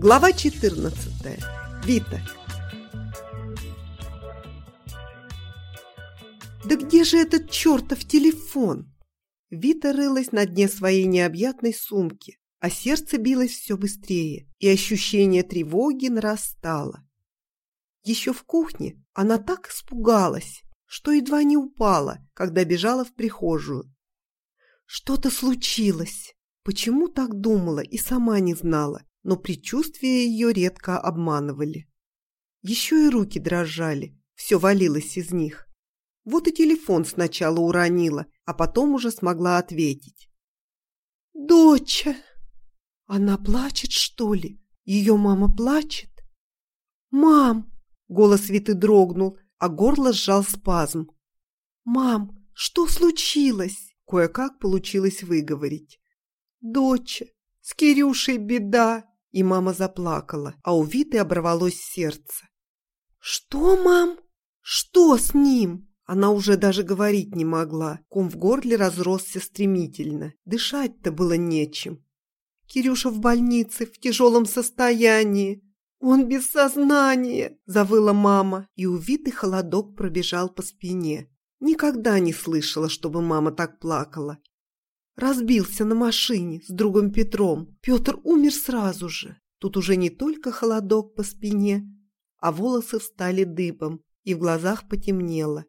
Глава 14. Вита. Да где же этот чертов телефон? Вита рылась на дне своей необъятной сумки, а сердце билось все быстрее, и ощущение тревоги нарастало. Еще в кухне она так испугалась, что едва не упала, когда бежала в прихожую. Что-то случилось. Почему так думала и сама не знала, но предчувствия ее редко обманывали. Еще и руки дрожали, все валилось из них. Вот и телефон сначала уронила, а потом уже смогла ответить. «Доча!» Она плачет, что ли? Ее мама плачет? «Мам!» Голос Виты дрогнул, а горло сжал спазм. «Мам, что случилось?» Кое-как получилось выговорить. «Доча, с Кирюшей беда!» И мама заплакала, а у Виты оборвалось сердце. «Что, мам? Что с ним?» Она уже даже говорить не могла. Ком в горле разросся стремительно. Дышать-то было нечем. «Кирюша в больнице, в тяжелом состоянии. Он без сознания!» – завыла мама, и увитый холодок пробежал по спине. Никогда не слышала, чтобы мама так плакала. Разбился на машине с другом Петром. Петр умер сразу же. Тут уже не только холодок по спине, а волосы встали дыбом, и в глазах потемнело.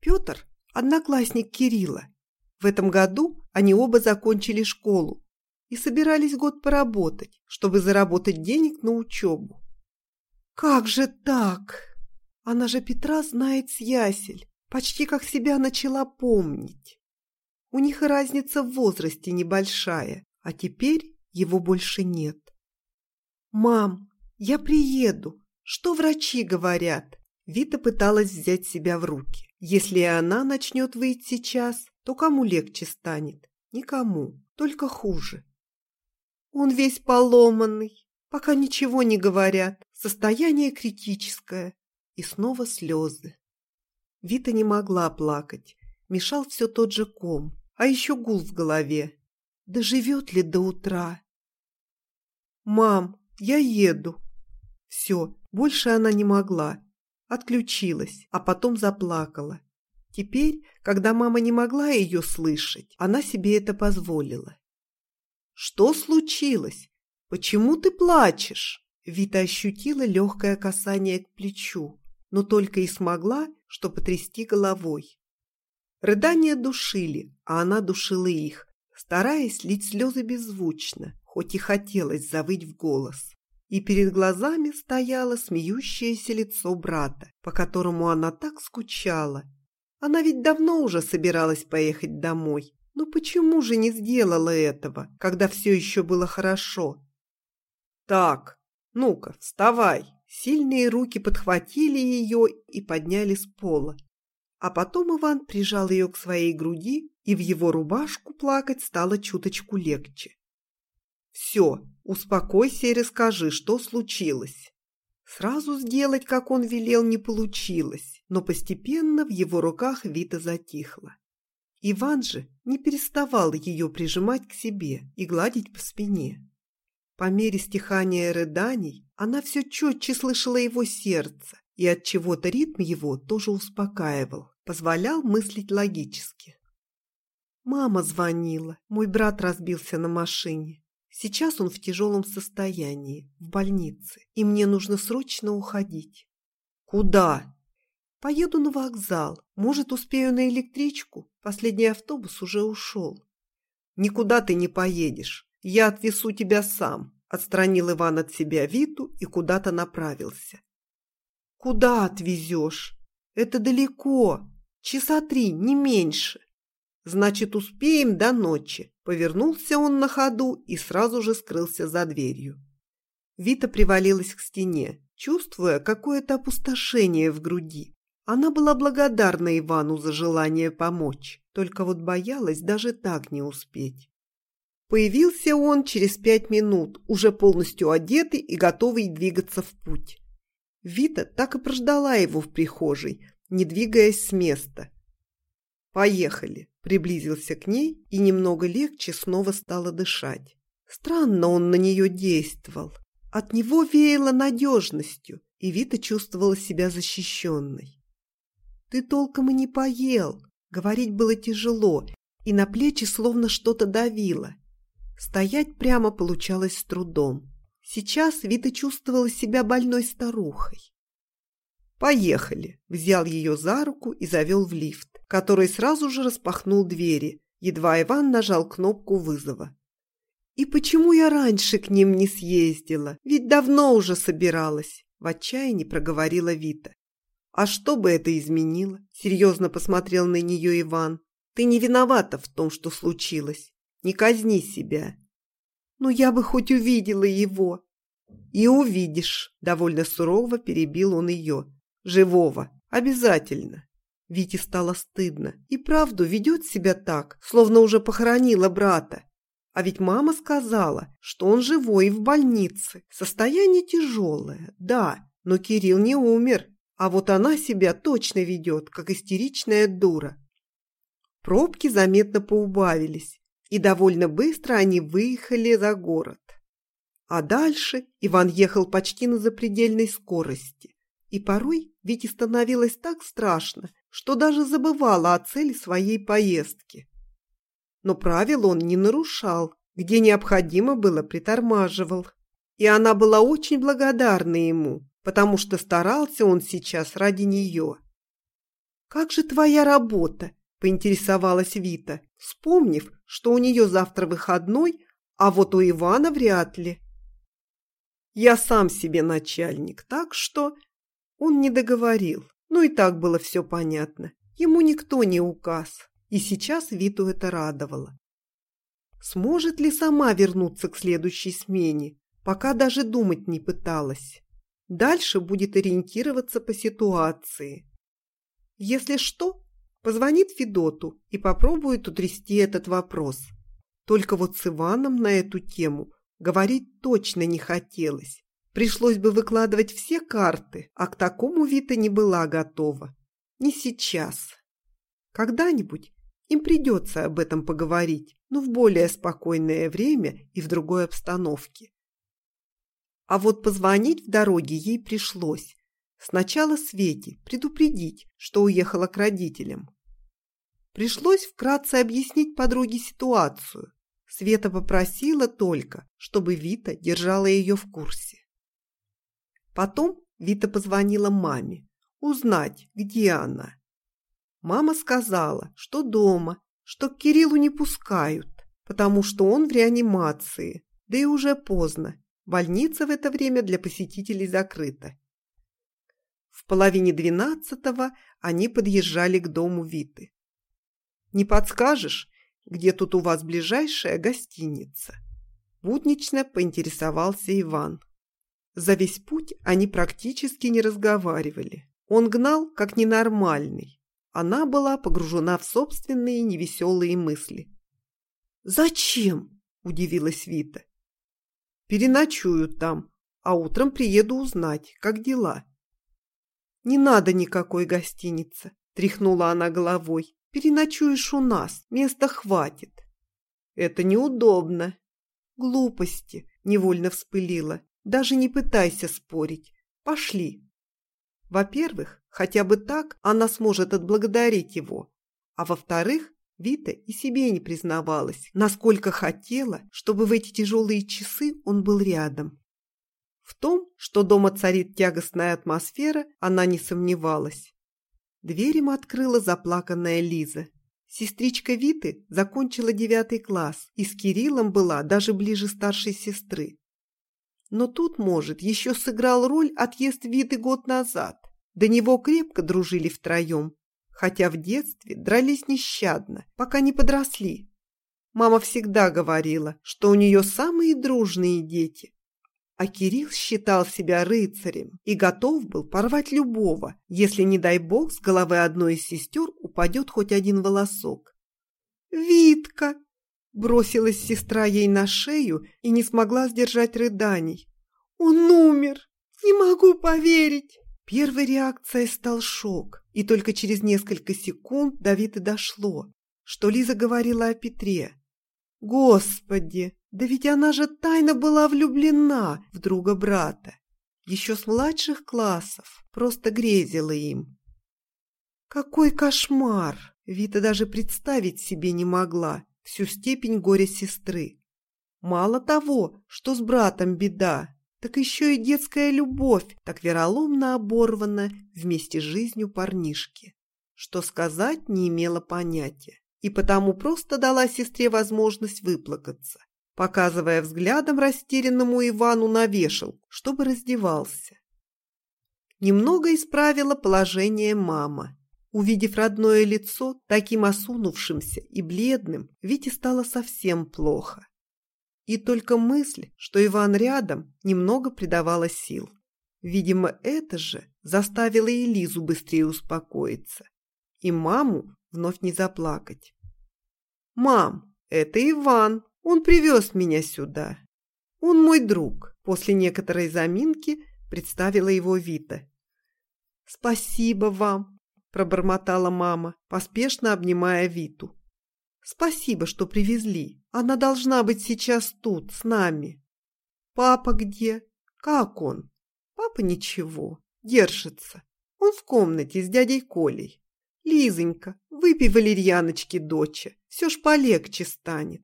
Петр – одноклассник Кирилла. В этом году они оба закончили школу и собирались год поработать, чтобы заработать денег на учебу. Как же так? Она же Петра знает с ясель, почти как себя начала помнить. У них и разница в возрасте небольшая, а теперь его больше нет. «Мам, я приеду. Что врачи говорят?» Вита пыталась взять себя в руки. Если и она начнет выйти сейчас, то кому легче станет? Никому, только хуже. Он весь поломанный, пока ничего не говорят. Состояние критическое. И снова слезы. Вита не могла плакать. Мешал все тот же ком а еще гул в голове. Доживет ли до утра? «Мам, я еду». Все, больше она не могла. Отключилась, а потом заплакала. Теперь, когда мама не могла ее слышать, она себе это позволила. «Что случилось? Почему ты плачешь?» Вита ощутила легкое касание к плечу, но только и смогла, что потрясти головой. Рыдания душили, а она душила их, стараясь лить слезы беззвучно, хоть и хотелось завыть в голос. И перед глазами стояло смеющееся лицо брата, по которому она так скучала. Она ведь давно уже собиралась поехать домой. Но почему же не сделала этого, когда все еще было хорошо? «Так, ну-ка, вставай!» Сильные руки подхватили ее и подняли с пола. А потом Иван прижал ее к своей груди, и в его рубашку плакать стало чуточку легче. «Все, успокойся и расскажи, что случилось». Сразу сделать, как он велел, не получилось, но постепенно в его руках Вита затихла. Иван же не переставал ее прижимать к себе и гладить по спине. По мере стихания рыданий она все четче слышала его сердце, и от чего-то ритм его тоже успокаивал позволял мыслить логически. Мама звонила, мой брат разбился на машине. Сейчас он в тяжелом состоянии, в больнице, и мне нужно срочно уходить. Куда? Поеду на вокзал. Может, успею на электричку? Последний автобус уже ушел. Никуда ты не поедешь. Я отвезу тебя сам. Отстранил Иван от себя Виту и куда-то направился. Куда отвезешь? Это далеко. Часа три, не меньше. Значит, успеем до ночи. Повернулся он на ходу и сразу же скрылся за дверью. Вита привалилась к стене, чувствуя какое-то опустошение в груди. Она была благодарна Ивану за желание помочь, только вот боялась даже так не успеть. Появился он через пять минут, уже полностью одетый и готовый двигаться в путь. Вита так и прождала его в прихожей, не двигаясь с места. «Поехали!» – приблизился к ней, и немного легче снова стало дышать. Странно он на нее действовал. От него веяло надежностью, и Вита чувствовала себя защищенной. «Ты толком и не поел», — говорить было тяжело, и на плечи словно что-то давило. Стоять прямо получалось с трудом. Сейчас Вита чувствовала себя больной старухой. «Поехали!» – взял ее за руку и завел в лифт, который сразу же распахнул двери, едва Иван нажал кнопку вызова. «И почему я раньше к ним не съездила? Ведь давно уже собиралась!» – в отчаянии проговорила Вита. «А что бы это изменило?» – серьезно посмотрел на нее Иван. «Ты не виновата в том, что случилось. Не казни себя». «Ну я бы хоть увидела его!» «И увидишь!» – довольно сурово перебил он ее. «Живого! Обязательно!» Вите стало стыдно. И правду ведет себя так, словно уже похоронила брата. А ведь мама сказала, что он живой и в больнице. Состояние тяжелое, да, но Кирилл не умер. А вот она себя точно ведет, как истеричная дура. Пробки заметно поубавились, и довольно быстро они выехали за город. А дальше Иван ехал почти на запредельной скорости. И порой Вите становилось так страшно, что даже забывала о цели своей поездки но правил он не нарушал, где необходимо было притормаживал. И она была очень благодарна ему, потому что старался он сейчас ради нее. «Как же твоя работа?» – поинтересовалась Вита, вспомнив, что у нее завтра выходной, а вот у Ивана вряд ли. «Я сам себе начальник, так что...» Он не договорил, но и так было все понятно. Ему никто не указ. И сейчас Виту это радовало. Сможет ли сама вернуться к следующей смене, пока даже думать не пыталась. Дальше будет ориентироваться по ситуации. Если что, позвонит Федоту и попробует утрясти этот вопрос. Только вот с Иваном на эту тему говорить точно не хотелось. Пришлось бы выкладывать все карты, а к такому Вита не была готова. Не сейчас. Когда-нибудь им придется об этом поговорить, но в более спокойное время и в другой обстановке. А вот позвонить в дороге ей пришлось. Сначала Свете предупредить, что уехала к родителям. Пришлось вкратце объяснить подруге ситуацию. Света попросила только, чтобы Вита держала ее в курсе. Потом Вита позвонила маме, узнать, где она. Мама сказала, что дома, что к Кириллу не пускают, потому что он в реанимации. Да и уже поздно. Больница в это время для посетителей закрыта. В половине двенадцатого они подъезжали к дому Виты. «Не подскажешь, где тут у вас ближайшая гостиница?» Буднично поинтересовался Иван. За весь путь они практически не разговаривали. Он гнал, как ненормальный. Она была погружена в собственные невеселые мысли. «Зачем?» – удивилась Вита. «Переночую там, а утром приеду узнать, как дела». «Не надо никакой гостиницы», – тряхнула она головой. «Переночуешь у нас, места хватит». «Это неудобно». «Глупости», – невольно вспылила. «Даже не пытайся спорить. Пошли». Во-первых, хотя бы так она сможет отблагодарить его. А во-вторых, Вита и себе не признавалась, насколько хотела, чтобы в эти тяжелые часы он был рядом. В том, что дома царит тягостная атмосфера, она не сомневалась. Дверь им открыла заплаканная Лиза. Сестричка Виты закончила девятый класс и с Кириллом была даже ближе старшей сестры. Но тут, может, еще сыграл роль отъезд Виты год назад. До него крепко дружили втроем, хотя в детстве дрались нещадно, пока не подросли. Мама всегда говорила, что у нее самые дружные дети. А Кирилл считал себя рыцарем и готов был порвать любого, если, не дай бог, с головы одной из сестер упадет хоть один волосок. «Витка!» – бросилась сестра ей на шею и не смогла сдержать рыданий. «Он умер! Не могу поверить!» Первой реакцией стал шок, и только через несколько секунд Давид и дошло, что Лиза говорила о Петре. «Господи, Да ведь она же тайно была влюблена в друга брата. Еще с младших классов просто грезила им. Какой кошмар! Вита даже представить себе не могла всю степень горя сестры. Мало того, что с братом беда, так еще и детская любовь так вероломно оборвана вместе с жизнью парнишки, что сказать не имела понятия, и потому просто дала сестре возможность выплакаться показывая взглядом растерянному Ивану на вешал, чтобы раздевался. Немного исправила положение мама. Увидев родное лицо, таким осунувшимся и бледным, Вите стало совсем плохо. И только мысль, что Иван рядом, немного придавала сил. Видимо, это же заставило и Лизу быстрее успокоиться. И маму вновь не заплакать. «Мам, это Иван!» Он привез меня сюда. Он мой друг. После некоторой заминки представила его Вита. «Спасибо вам», – пробормотала мама, поспешно обнимая Виту. «Спасибо, что привезли. Она должна быть сейчас тут, с нами». «Папа где? Как он?» «Папа ничего, держится. Он в комнате с дядей Колей. Лизонька, выпей валерьяночки, доча, все ж полегче станет.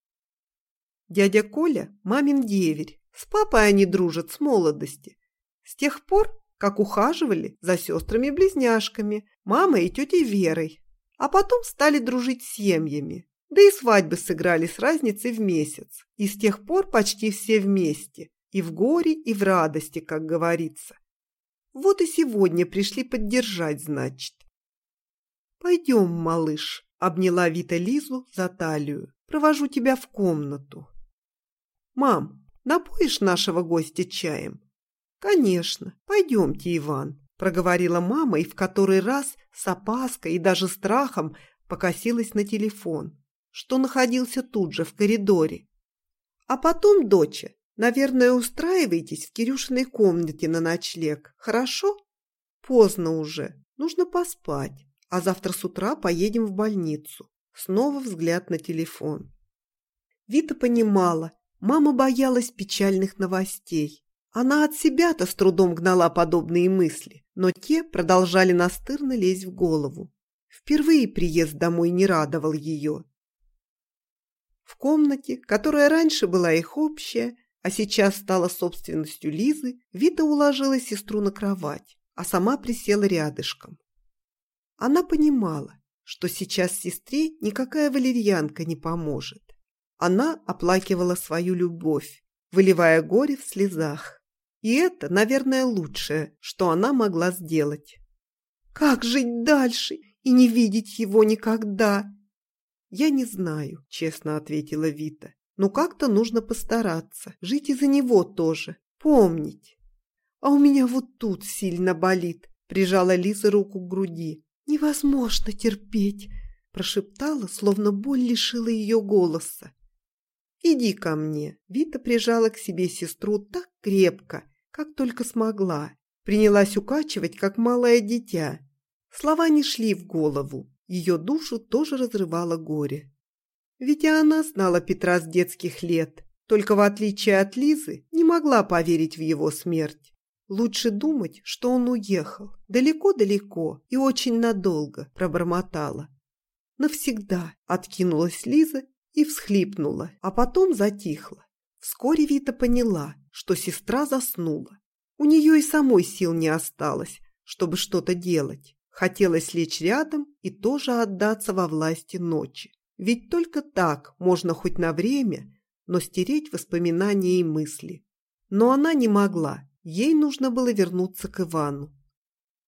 Дядя Коля – мамин деверь. С папой они дружат с молодости. С тех пор, как ухаживали за сестрами-близняшками, мамой и тетей Верой. А потом стали дружить с семьями. Да и свадьбы сыграли с разницей в месяц. И с тех пор почти все вместе. И в горе, и в радости, как говорится. Вот и сегодня пришли поддержать, значит. «Пойдем, малыш», – обняла Вита Лизу за талию. «Провожу тебя в комнату». «Мам, напоишь нашего гостя чаем?» «Конечно. Пойдемте, Иван», – проговорила мама и в который раз с опаской и даже страхом покосилась на телефон, что находился тут же в коридоре. «А потом, доча, наверное, устраивайтесь в Кирюшиной комнате на ночлег, хорошо? Поздно уже, нужно поспать, а завтра с утра поедем в больницу». Снова взгляд на телефон. Вита понимала, Мама боялась печальных новостей. Она от себя-то с трудом гнала подобные мысли, но те продолжали настырно лезть в голову. Впервые приезд домой не радовал ее. В комнате, которая раньше была их общая, а сейчас стала собственностью Лизы, Вита уложила сестру на кровать, а сама присела рядышком. Она понимала, что сейчас сестре никакая валерьянка не поможет. Она оплакивала свою любовь, выливая горе в слезах. И это, наверное, лучшее, что она могла сделать. «Как жить дальше и не видеть его никогда?» «Я не знаю», — честно ответила Вита. «Но как-то нужно постараться, жить из-за него тоже, помнить». «А у меня вот тут сильно болит», — прижала Лиза руку к груди. «Невозможно терпеть», — прошептала, словно боль лишила ее голоса. «Иди ко мне». Вита прижала к себе сестру так крепко, как только смогла. Принялась укачивать, как малое дитя. Слова не шли в голову. Ее душу тоже разрывало горе. Ведь она знала Петра с детских лет, только в отличие от Лизы не могла поверить в его смерть. Лучше думать, что он уехал. Далеко-далеко и очень надолго, пробормотала. Навсегда откинулась Лиза и всхлипнула, а потом затихла. Вскоре Вита поняла, что сестра заснула. У нее и самой сил не осталось, чтобы что-то делать. Хотелось лечь рядом и тоже отдаться во власти ночи. Ведь только так можно хоть на время, но стереть воспоминания и мысли. Но она не могла, ей нужно было вернуться к Ивану.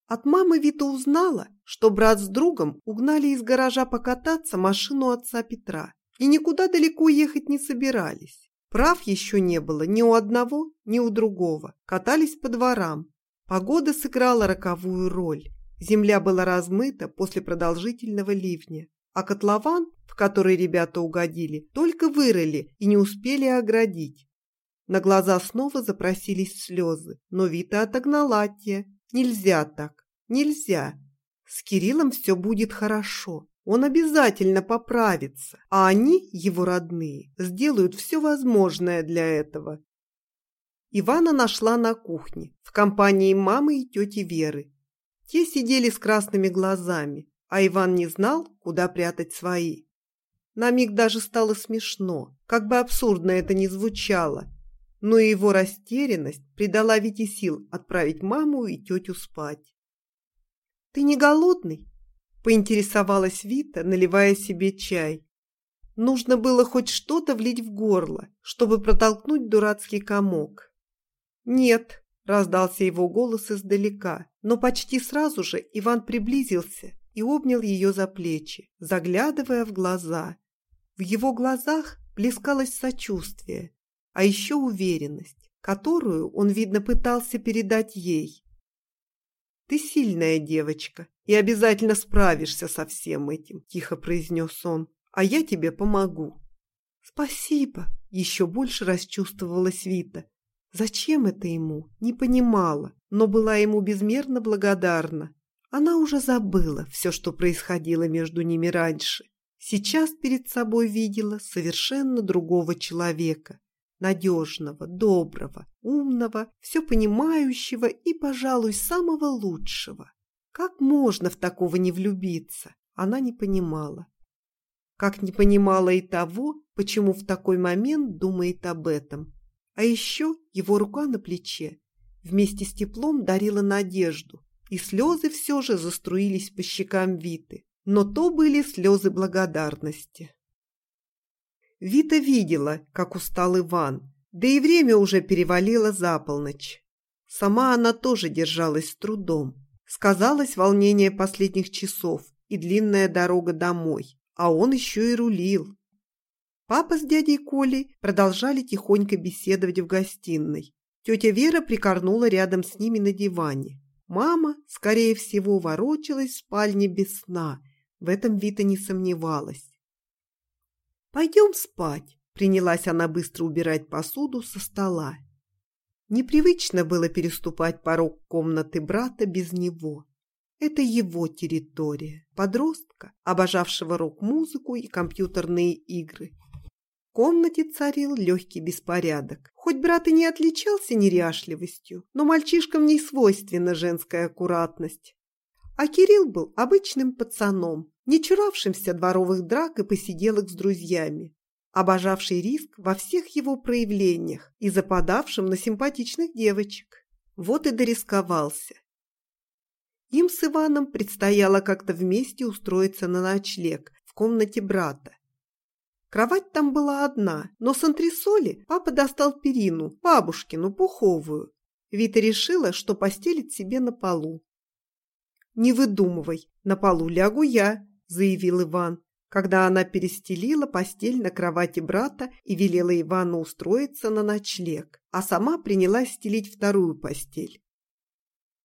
От мамы Вита узнала, что брат с другом угнали из гаража покататься машину отца Петра и никуда далеко ехать не собирались. Прав еще не было ни у одного, ни у другого. Катались по дворам. Погода сыграла роковую роль. Земля была размыта после продолжительного ливня, а котлован, в который ребята угодили, только вырыли и не успели оградить. На глаза снова запросились слезы, но Вита отогнала те. Нельзя так, нельзя. С Кириллом все будет хорошо. Он обязательно поправится, а они, его родные, сделают все возможное для этого. Ивана нашла на кухне в компании мамы и тети Веры. Те сидели с красными глазами, а Иван не знал, куда прятать свои. На миг даже стало смешно, как бы абсурдно это ни звучало, но его растерянность придала Вите сил отправить маму и тетю спать. «Ты не голодный?» – поинтересовалась Вита, наливая себе чай. Нужно было хоть что-то влить в горло, чтобы протолкнуть дурацкий комок. «Нет», – раздался его голос издалека, но почти сразу же Иван приблизился и обнял ее за плечи, заглядывая в глаза. В его глазах плескалось сочувствие, а еще уверенность, которую он, видно, пытался передать ей. «Ты сильная девочка и обязательно справишься со всем этим», – тихо произнес он, – «а я тебе помогу». «Спасибо», – еще больше расчувствовалась Вита. Зачем это ему, не понимала, но была ему безмерно благодарна. Она уже забыла все, что происходило между ними раньше. Сейчас перед собой видела совершенно другого человека, надежного, доброго, умного, все понимающего и, пожалуй, самого лучшего. Как можно в такого не влюбиться? Она не понимала. Как не понимала и того, почему в такой момент думает об этом. А еще его рука на плече вместе с теплом дарила надежду, и слезы все же заструились по щекам Виты. Но то были слезы благодарности. Вита видела, как устал Иван, да и время уже перевалило за полночь. Сама она тоже держалась с трудом. Сказалось волнение последних часов и длинная дорога домой, а он еще и рулил. Папа с дядей Колей продолжали тихонько беседовать в гостиной. Тетя Вера прикорнула рядом с ними на диване. Мама, скорее всего, ворочалась в спальне без сна. В этом Вита не сомневалась. «Пойдем спать», – принялась она быстро убирать посуду со стола. Непривычно было переступать порог комнаты брата без него. Это его территория, подростка, обожавшего рок-музыку и компьютерные игры, в комнате царил легкий беспорядок. Хоть брат и не отличался неряшливостью, но мальчишкам не свойственна женская аккуратность. А Кирилл был обычным пацаном, не чуравшимся дворовых драк и посиделок с друзьями, обожавший риск во всех его проявлениях и западавшим на симпатичных девочек. Вот и дорисковался. Им с Иваном предстояло как-то вместе устроиться на ночлег в комнате брата. Кровать там была одна, но с антресоли папа достал перину, бабушкину, пуховую. Вита решила, что постелит себе на полу. «Не выдумывай, на полу лягу я», – заявил Иван, когда она перестелила постель на кровати брата и велела Ивану устроиться на ночлег, а сама принялась стелить вторую постель.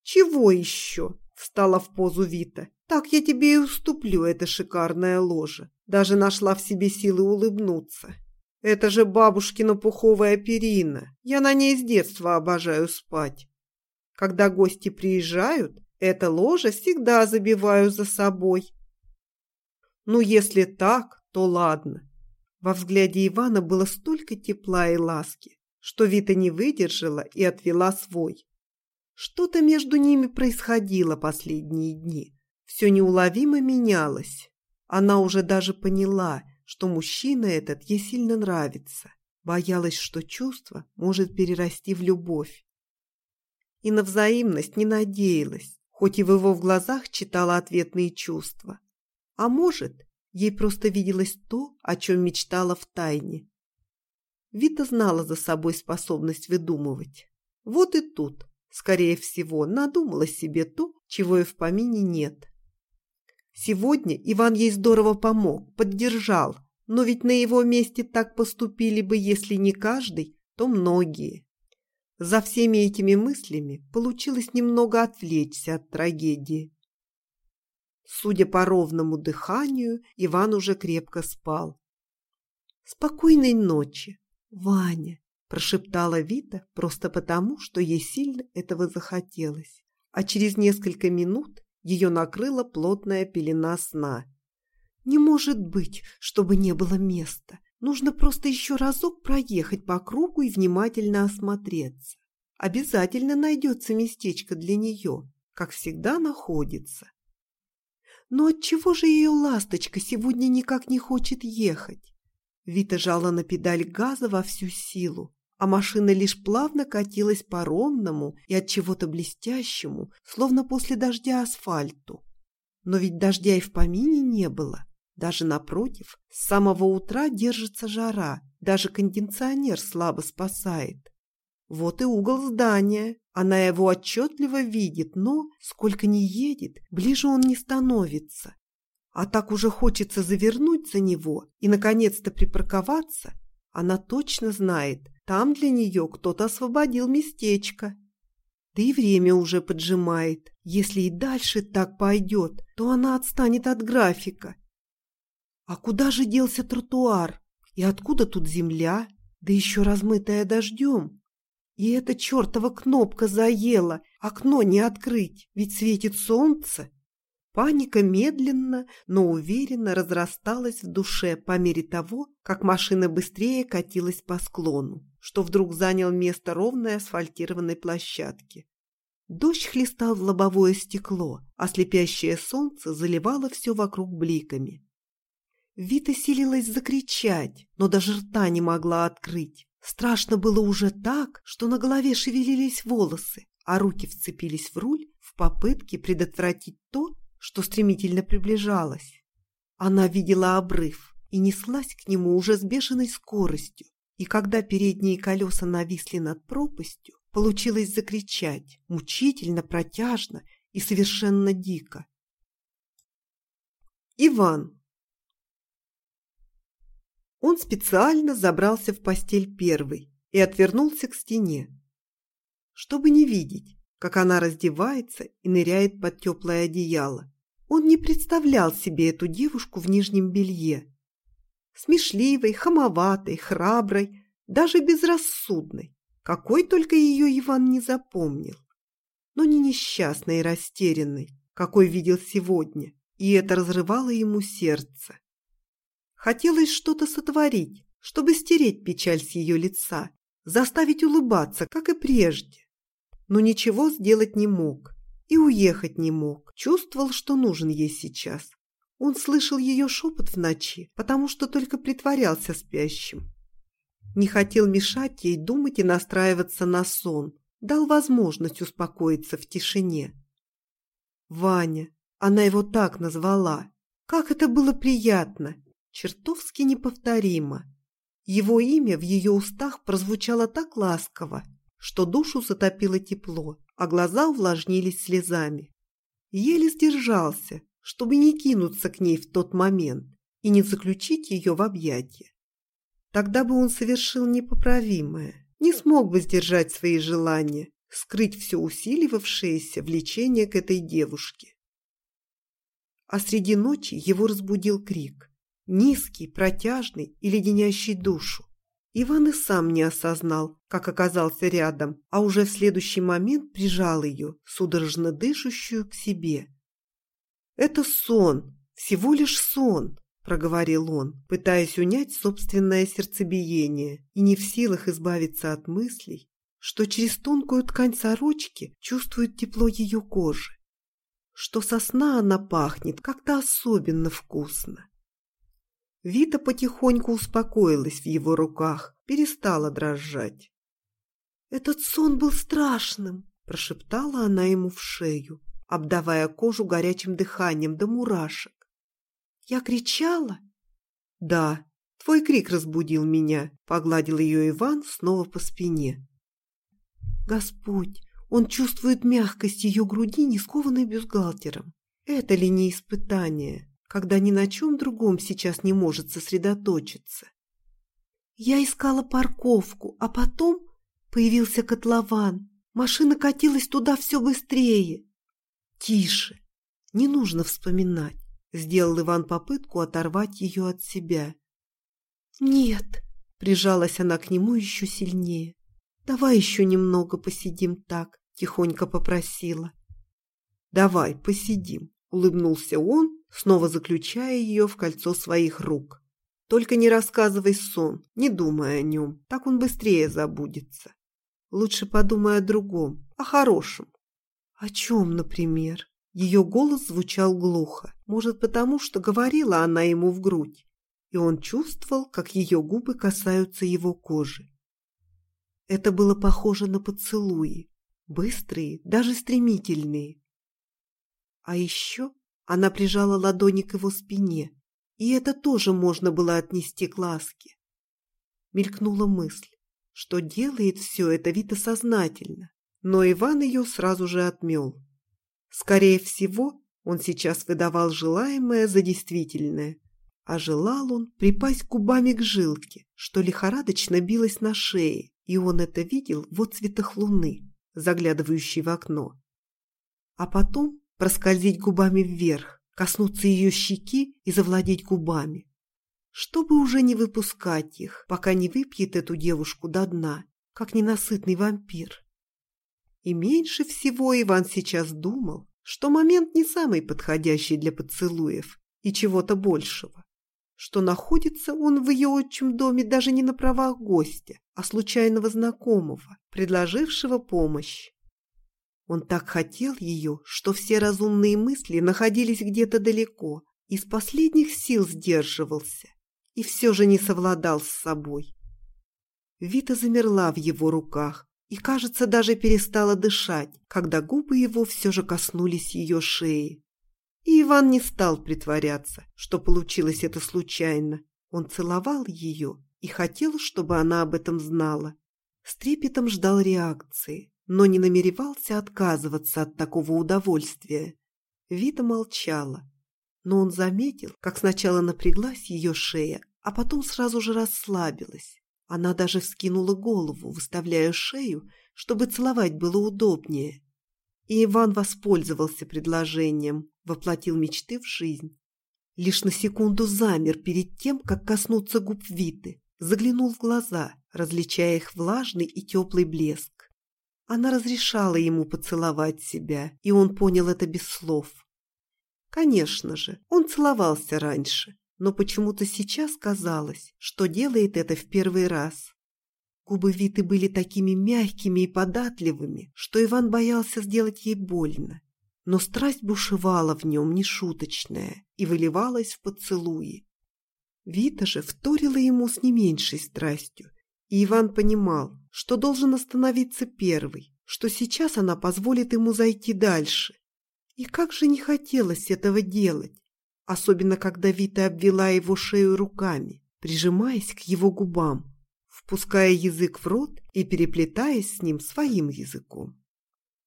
«Чего еще?» – встала в позу Вита. «Так я тебе и уступлю это шикарное ложе». Даже нашла в себе силы улыбнуться. Это же бабушкина пуховая перина. Я на ней с детства обожаю спать. Когда гости приезжают, это ложе всегда забиваю за собой. Ну, если так, то ладно. Во взгляде Ивана было столько тепла и ласки, что Вита не выдержала и отвела свой. Что-то между ними происходило последние дни. Все неуловимо менялось. Она уже даже поняла, что мужчина этот ей сильно нравится. Боялась, что чувство может перерасти в любовь. И на взаимность не надеялась, хоть и в его глазах читала ответные чувства. А может, ей просто виделось то, о чем мечтала в тайне. Вита знала за собой способность выдумывать. Вот и тут, скорее всего, надумала себе то, чего и в помине нет. Сегодня Иван ей здорово помог, поддержал, но ведь на его месте так поступили бы, если не каждый, то многие. За всеми этими мыслями получилось немного отвлечься от трагедии. Судя по ровному дыханию, Иван уже крепко спал. «Спокойной ночи, Ваня!» – прошептала Вита просто потому, что ей сильно этого захотелось. А через несколько минут ее накрыла плотная пелена сна. Не может быть, чтобы не было места. Нужно просто еще разок проехать по кругу и внимательно осмотреться. Обязательно найдется местечко для нее, как всегда находится. Но отчего же ее ласточка сегодня никак не хочет ехать? Вита жала на педаль газа во всю силу, а машина лишь плавно катилась по ровному и от чего-то блестящему, словно после дождя асфальту. Но ведь дождя и в помине не было. Даже напротив, с самого утра держится жара, даже кондиционер слабо спасает. Вот и угол здания. Она его отчетливо видит, но, сколько ни едет, ближе он не становится. А так уже хочется завернуть за него и, наконец-то, припарковаться. Она точно знает, там для нее кто-то освободил местечко. Да и время уже поджимает. Если и дальше так пойдет, то она отстанет от графика. А куда же делся тротуар? И откуда тут земля? Да еще размытая дождем. И эта чертова кнопка заела, окно не открыть, ведь светит солнце. Паника медленно, но уверенно разрасталась в душе по мере того, как машина быстрее катилась по склону, что вдруг занял место ровной асфальтированной площадки. Дождь хлестал в лобовое стекло, а слепящее солнце заливало все вокруг бликами. Вита силилась закричать, но даже рта не могла открыть. Страшно было уже так, что на голове шевелились волосы, а руки вцепились в руль в попытке предотвратить то, что стремительно приближалось. Она видела обрыв и неслась к нему уже с бешеной скоростью, и когда передние колеса нависли над пропастью, получилось закричать, мучительно, протяжно и совершенно дико. Иван он специально забрался в постель первый и отвернулся к стене, чтобы не видеть, как она раздевается и ныряет под теплое одеяло. Он не представлял себе эту девушку в нижнем белье. Смешливой, хамоватой, храброй, даже безрассудной. Какой только ее Иван не запомнил. Но не несчастной и растерянной, какой видел сегодня, и это разрывало ему сердце. Хотелось что-то сотворить, чтобы стереть печаль с ее лица, заставить улыбаться, как и прежде. Но ничего сделать не мог и уехать не мог, чувствовал, что нужен ей сейчас. Он слышал ее шепот в ночи, потому что только притворялся спящим. Не хотел мешать ей думать и настраиваться на сон, дал возможность успокоиться в тишине. Ваня, она его так назвала. Как это было приятно чертовски неповторимо. Его имя в ее устах прозвучало так ласково, что душу затопило тепло, а глаза увлажнились слезами. Еле сдержался, чтобы не кинуться к ней в тот момент и не заключить ее в объятия. Тогда бы он совершил непоправимое, не смог бы сдержать свои желания, скрыть все усиливавшееся влечение к этой девушке. А среди ночи его разбудил крик низкий, протяжный и леденящий душу. Иван и сам не осознал, как оказался рядом, а уже в следующий момент прижал ее, судорожно дышащую, к себе. «Это сон, всего лишь сон», – проговорил он, пытаясь унять собственное сердцебиение и не в силах избавиться от мыслей, что через тонкую ткань сорочки чувствует тепло ее кожи, что со сна она пахнет как-то особенно вкусно. Вита потихоньку успокоилась в его руках, перестала дрожать. «Этот сон был страшным», – прошептала она ему в шею, обдавая кожу горячим дыханием до мурашек. «Я кричала?» «Да, твой крик разбудил меня», – погладил ее Иван снова по спине. «Господь, он чувствует мягкость ее груди, не скованной бюстгальтером. Это ли не испытание?» Когда ни на чем другом сейчас не может сосредоточиться. Я искала парковку, а потом появился котлован. Машина катилась туда все быстрее. Тише, не нужно вспоминать. Сделал Иван попытку оторвать ее от себя. Нет, прижалась она к нему еще сильнее. Давай еще немного посидим так, тихонько попросила. Давай, посидим, улыбнулся он снова заключая ее в кольцо своих рук. «Только не рассказывай сон, не думай о нем, так он быстрее забудется. Лучше подумай о другом, о хорошем». «О чем, например?» Ее голос звучал глухо, может, потому что говорила она ему в грудь, и он чувствовал, как ее губы касаются его кожи. Это было похоже на поцелуи, быстрые, даже стремительные. А еще она прижала ладони к его спине, и это тоже можно было отнести к ласке. Мелькнула мысль, что делает все это Вита сознательно, но Иван ее сразу же отмел. Скорее всего, он сейчас выдавал желаемое за действительное, а желал он припасть губами к жилке, что лихорадочно билась на шее, и он это видел в отцветах луны, заглядывающей в окно. А потом проскользить губами вверх, коснуться ее щеки и завладеть губами. Чтобы уже не выпускать их, пока не выпьет эту девушку до дна, как ненасытный вампир. И меньше всего Иван сейчас думал, что момент не самый подходящий для поцелуев и чего-то большего, что находится он в ее отчим доме даже не на правах гостя, а случайного знакомого, предложившего помощь. Он так хотел ее, что все разумные мысли находились где-то далеко, из последних сил сдерживался и все же не совладал с собой. Вита замерла в его руках и, кажется, даже перестала дышать, когда губы его все же коснулись ее шеи. И Иван не стал притворяться, что получилось это случайно. Он целовал ее и хотел, чтобы она об этом знала. С трепетом ждал реакции, но не намеревался отказываться от такого удовольствия. Вита молчала, но он заметил, как сначала напряглась ее шея, а потом сразу же расслабилась. Она даже вскинула голову, выставляя шею, чтобы целовать было удобнее. И Иван воспользовался предложением, воплотил мечты в жизнь. Лишь на секунду замер перед тем, как коснуться губ Виты, заглянул в глаза, различая их влажный и теплый блеск. Она разрешала ему поцеловать себя, и он понял это без слов. Конечно же, он целовался раньше, но почему-то сейчас казалось, что делает это в первый раз. Губы Виты были такими мягкими и податливыми, что Иван боялся сделать ей больно. Но страсть бушевала в нем нешуточная и выливалась в поцелуи. Вита же вторила ему с не меньшей страстью, и Иван понимал, что должен остановиться первый, что сейчас она позволит ему зайти дальше. И как же не хотелось этого делать, особенно когда Вита обвела его шею руками, прижимаясь к его губам, впуская язык в рот и переплетаясь с ним своим языком.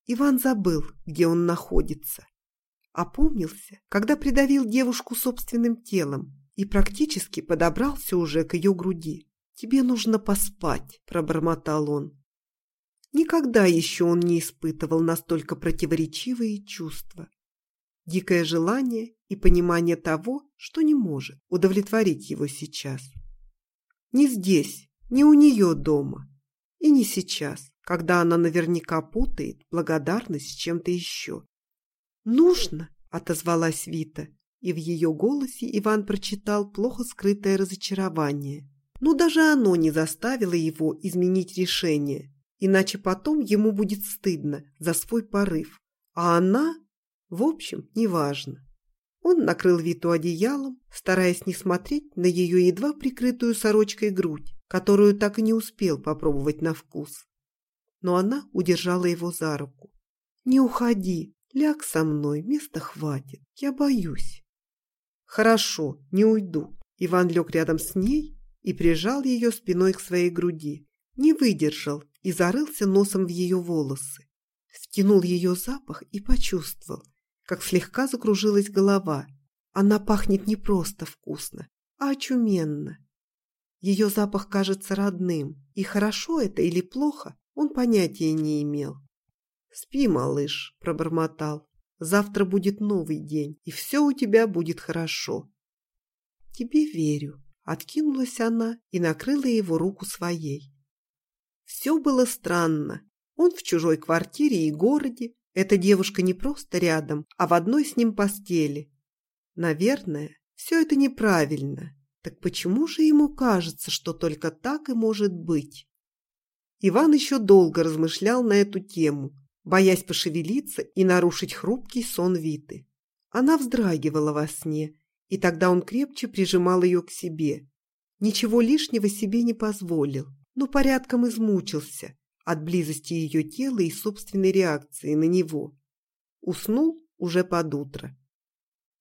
Иван забыл, где он находится. Опомнился, когда придавил девушку собственным телом и практически подобрался уже к ее груди. «Тебе нужно поспать», – пробормотал он. Никогда еще он не испытывал настолько противоречивые чувства. Дикое желание и понимание того, что не может удовлетворить его сейчас. Не здесь, не у нее дома. И не сейчас, когда она наверняка путает благодарность с чем-то еще. «Нужно», – отозвалась Вита, и в ее голосе Иван прочитал плохо скрытое разочарование. Но даже оно не заставило его изменить решение, иначе потом ему будет стыдно за свой порыв. А она, в общем, неважно. Он накрыл Виту одеялом, стараясь не смотреть на ее едва прикрытую сорочкой грудь, которую так и не успел попробовать на вкус. Но она удержала его за руку. «Не уходи, ляг со мной, места хватит, я боюсь». «Хорошо, не уйду». Иван лег рядом с ней и прижал ее спиной к своей груди. Не выдержал и зарылся носом в ее волосы. Втянул ее запах и почувствовал, как слегка закружилась голова. Она пахнет не просто вкусно, а очуменно. Ее запах кажется родным, и хорошо это или плохо, он понятия не имел. «Спи, малыш», – пробормотал. «Завтра будет новый день, и все у тебя будет хорошо». «Тебе верю», – откинулась она и накрыла его руку своей. Все было странно. Он в чужой квартире и городе. Эта девушка не просто рядом, а в одной с ним постели. Наверное, все это неправильно. Так почему же ему кажется, что только так и может быть? Иван еще долго размышлял на эту тему, боясь пошевелиться и нарушить хрупкий сон Виты. Она вздрагивала во сне, и тогда он крепче прижимал ее к себе. Ничего лишнего себе не позволил, но порядком измучился от близости ее тела и собственной реакции на него. Уснул уже под утро.